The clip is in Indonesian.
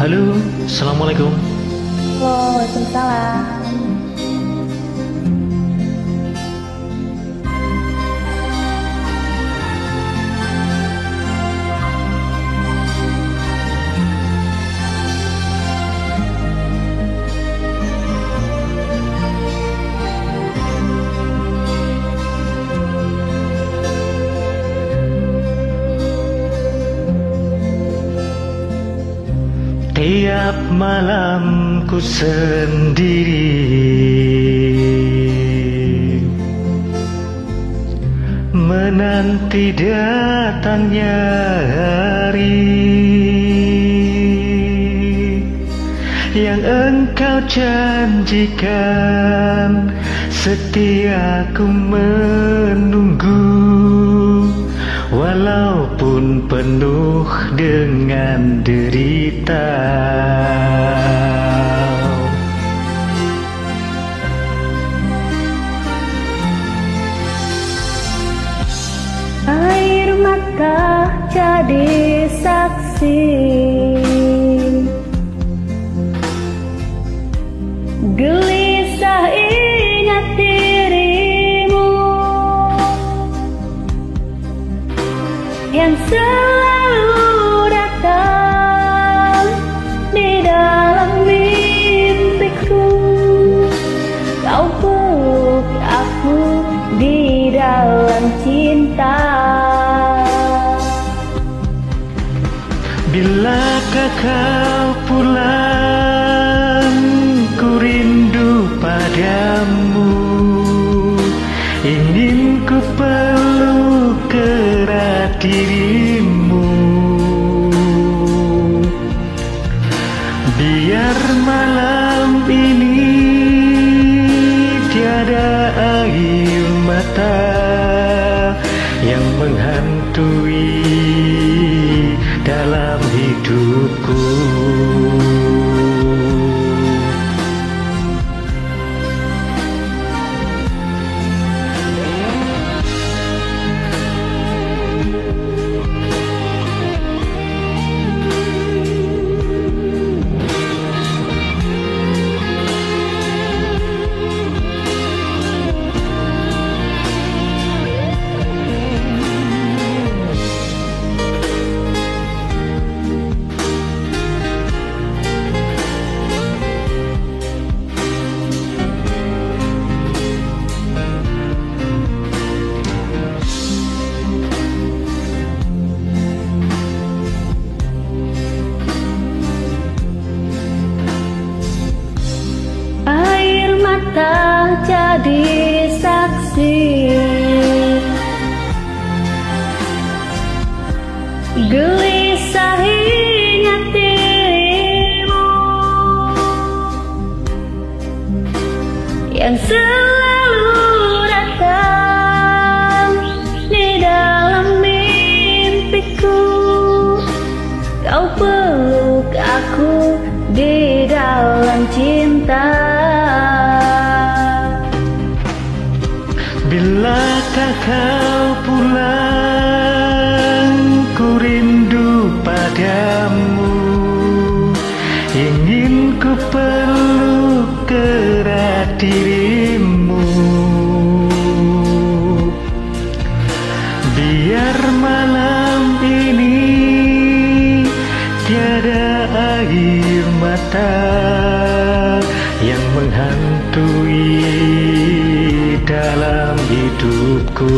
Halo, Assalamualaikum. Waalaikumsalam. Tiap malam ku sendiri. Menanti datangnya hari Yang engkau janjikan. Setia ku menunggu Walaupun penuh dengan derita. Air mata jadi saksi Yang selalu datang di dalam mimpiku. Kau peluk aku di dalam cinta. Bilakah kau pulang? Ku rindu padamu. Ingin ku peluk Mata jadi saksi. Gelisah ingat dirimu Yang selalu datang Bilakah kau pulang Ku rindu padamu. Ingin ku peluk erat dirimu. Biar malam ini Tiada air mata Yang menghantui hidupku